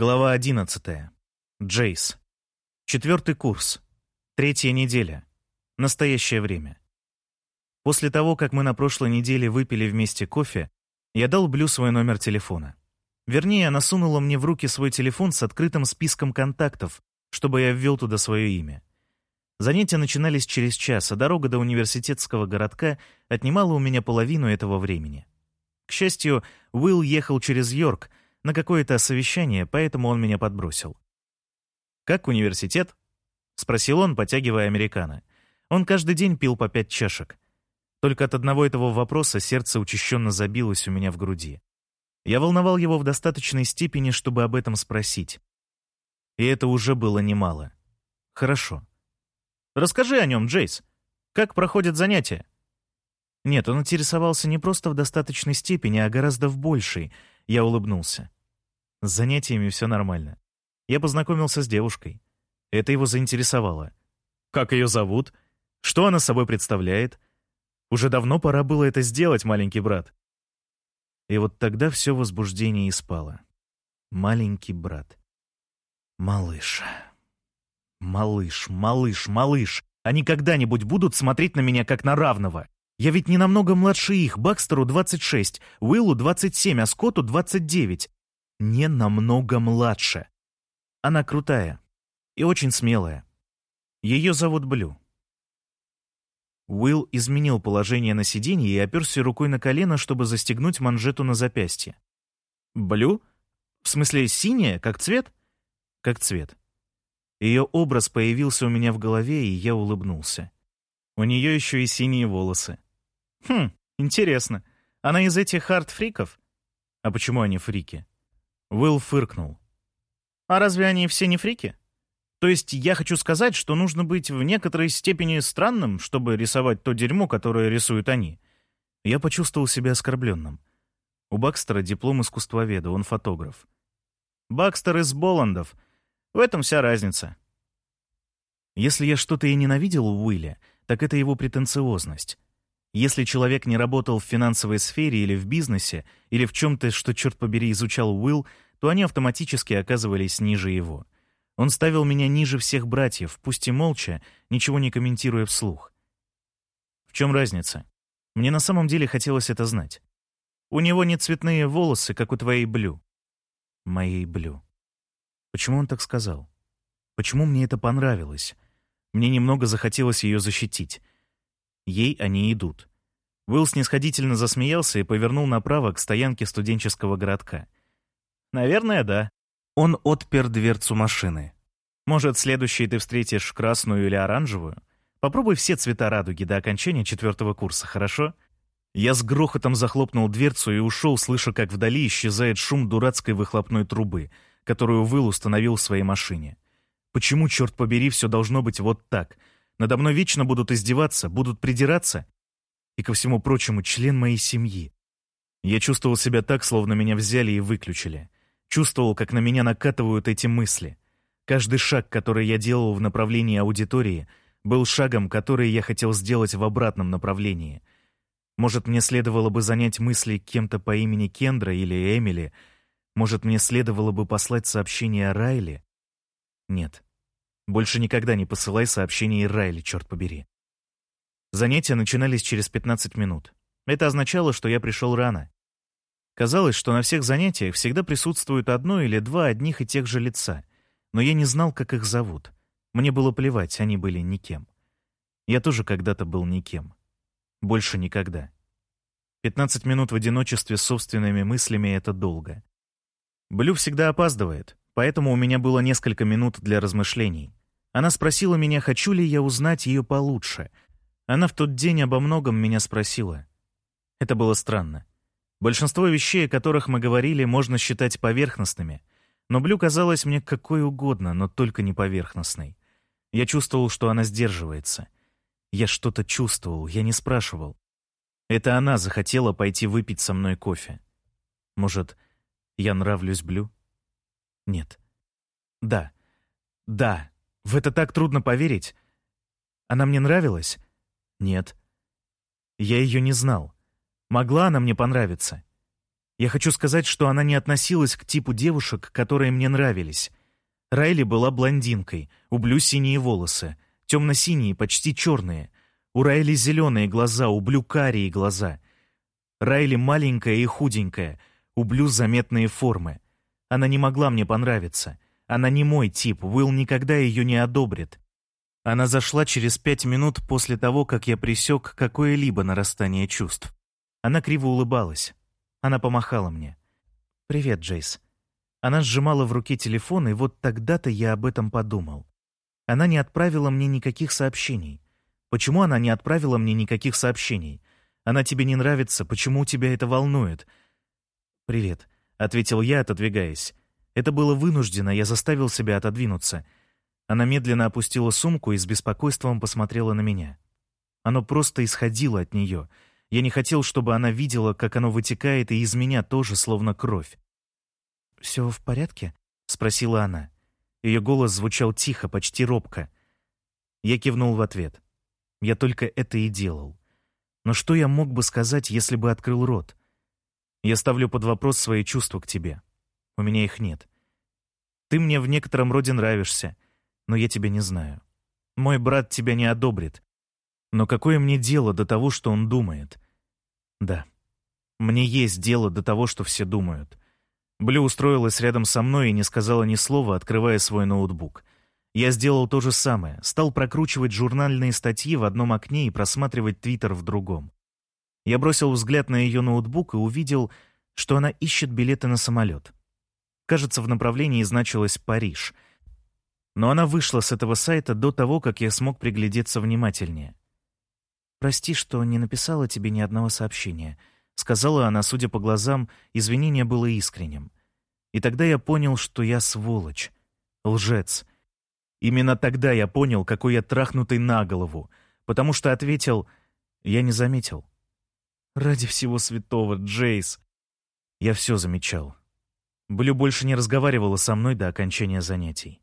Глава 11. Джейс. Четвертый курс. Третья неделя. Настоящее время. После того, как мы на прошлой неделе выпили вместе кофе, я дал Блю свой номер телефона. Вернее, она сунула мне в руки свой телефон с открытым списком контактов, чтобы я ввел туда свое имя. Занятия начинались через час, а дорога до университетского городка отнимала у меня половину этого времени. К счастью, Уилл ехал через Йорк — на какое-то совещание, поэтому он меня подбросил. «Как университет?» — спросил он, потягивая американо. Он каждый день пил по пять чашек. Только от одного этого вопроса сердце учащенно забилось у меня в груди. Я волновал его в достаточной степени, чтобы об этом спросить. И это уже было немало. Хорошо. «Расскажи о нем, Джейс. Как проходят занятия?» Нет, он интересовался не просто в достаточной степени, а гораздо в большей — я улыбнулся. С занятиями все нормально. Я познакомился с девушкой. Это его заинтересовало. Как ее зовут? Что она собой представляет? Уже давно пора было это сделать, маленький брат. И вот тогда все возбуждение и спало. Маленький брат. Малыш. Малыш, малыш, малыш. Они когда-нибудь будут смотреть на меня как на равного. Я ведь не намного младше их, Бакстеру 26, Уиллу 27, а Скотту 29. Не намного младше. Она крутая и очень смелая. Ее зовут Блю. Уилл изменил положение на сиденье и оперся рукой на колено, чтобы застегнуть манжету на запястье. «Блю? В смысле, синяя, как цвет?» «Как цвет». Ее образ появился у меня в голове, и я улыбнулся. У нее еще и синие волосы. Хм, интересно. Она из этих хард-фриков? А почему они фрики? Уилл фыркнул. А разве они все не фрики? То есть я хочу сказать, что нужно быть в некоторой степени странным, чтобы рисовать то дерьмо, которое рисуют они. Я почувствовал себя оскорбленным. У Бакстера диплом искусствоведа, он фотограф. Бакстер из Боландов. В этом вся разница. Если я что-то и ненавидел у Уилля, так это его претенциозность. Если человек не работал в финансовой сфере или в бизнесе, или в чем-то, что, черт побери, изучал Уилл, то они автоматически оказывались ниже его. Он ставил меня ниже всех братьев, пусть и молча, ничего не комментируя вслух. В чем разница? Мне на самом деле хотелось это знать. У него не цветные волосы, как у твоей Блю. Моей Блю. Почему он так сказал? Почему мне это понравилось? Мне немного захотелось ее защитить. Ей они идут. Уилл снисходительно засмеялся и повернул направо к стоянке студенческого городка. «Наверное, да». Он отпер дверцу машины. «Может, следующей ты встретишь красную или оранжевую? Попробуй все цвета радуги до окончания четвертого курса, хорошо?» Я с грохотом захлопнул дверцу и ушел, слыша, как вдали исчезает шум дурацкой выхлопной трубы, которую Уилл установил в своей машине. Почему, черт побери, все должно быть вот так — надо мной вечно будут издеваться, будут придираться. И, ко всему прочему, член моей семьи. Я чувствовал себя так, словно меня взяли и выключили. Чувствовал, как на меня накатывают эти мысли. Каждый шаг, который я делал в направлении аудитории, был шагом, который я хотел сделать в обратном направлении. Может, мне следовало бы занять мысли кем-то по имени Кендра или Эмили? Может, мне следовало бы послать сообщение о Райле? Нет. Больше никогда не посылай сообщения Райли, черт побери. Занятия начинались через 15 минут. Это означало, что я пришел рано. Казалось, что на всех занятиях всегда присутствует одно или два одних и тех же лица, но я не знал, как их зовут. Мне было плевать, они были никем. Я тоже когда-то был никем. Больше никогда. 15 минут в одиночестве с собственными мыслями — это долго. Блю всегда опаздывает, поэтому у меня было несколько минут для размышлений. Она спросила меня, хочу ли я узнать ее получше. Она в тот день обо многом меня спросила. Это было странно. Большинство вещей, о которых мы говорили, можно считать поверхностными. Но Блю казалась мне какой угодно, но только не поверхностной. Я чувствовал, что она сдерживается. Я что-то чувствовал, я не спрашивал. Это она захотела пойти выпить со мной кофе. Может, я нравлюсь Блю? Нет. Да. Да. В это так трудно поверить. Она мне нравилась? Нет. Я ее не знал. Могла она мне понравиться? Я хочу сказать, что она не относилась к типу девушек, которые мне нравились. Райли была блондинкой, у Блю синие волосы, темно-синие, почти черные. У Райли зеленые глаза, у Блю карие глаза. Райли маленькая и худенькая, у Блю заметные формы. Она не могла мне понравиться. Она не мой тип, Уилл никогда ее не одобрит. Она зашла через пять минут после того, как я присек какое-либо нарастание чувств. Она криво улыбалась. Она помахала мне. «Привет, Джейс». Она сжимала в руке телефон, и вот тогда-то я об этом подумал. Она не отправила мне никаких сообщений. Почему она не отправила мне никаких сообщений? Она тебе не нравится, почему тебя это волнует? «Привет», — ответил я, отодвигаясь. Это было вынуждено, я заставил себя отодвинуться. Она медленно опустила сумку и с беспокойством посмотрела на меня. Оно просто исходило от нее — я не хотел, чтобы она видела, как оно вытекает и из меня тоже, словно кровь. «Все в порядке?» — спросила она. Ее голос звучал тихо, почти робко. Я кивнул в ответ. Я только это и делал. Но что я мог бы сказать, если бы открыл рот? Я ставлю под вопрос свои чувства к тебе. У меня их нет. Ты мне в некотором роде нравишься, но я тебя не знаю. Мой брат тебя не одобрит. Но какое мне дело до того, что он думает? Да, мне есть дело до того, что все думают. Блю устроилась рядом со мной и не сказала ни слова, открывая свой ноутбук. Я сделал то же самое, стал прокручивать журнальные статьи в одном окне и просматривать твиттер в другом. Я бросил взгляд на ее ноутбук и увидел, что она ищет билеты на самолет. Кажется, в направлении значилось «Париж». Но она вышла с этого сайта до того, как я смог приглядеться внимательнее. «Прости, что не написала тебе ни одного сообщения», — сказала она, судя по глазам, извинение было искренним. И тогда я понял, что я сволочь, лжец. Именно тогда я понял, какой я трахнутый на голову, потому что ответил «Я не заметил». «Ради всего святого, Джейс!» Я все замечал. Блю больше не разговаривала со мной до окончания занятий.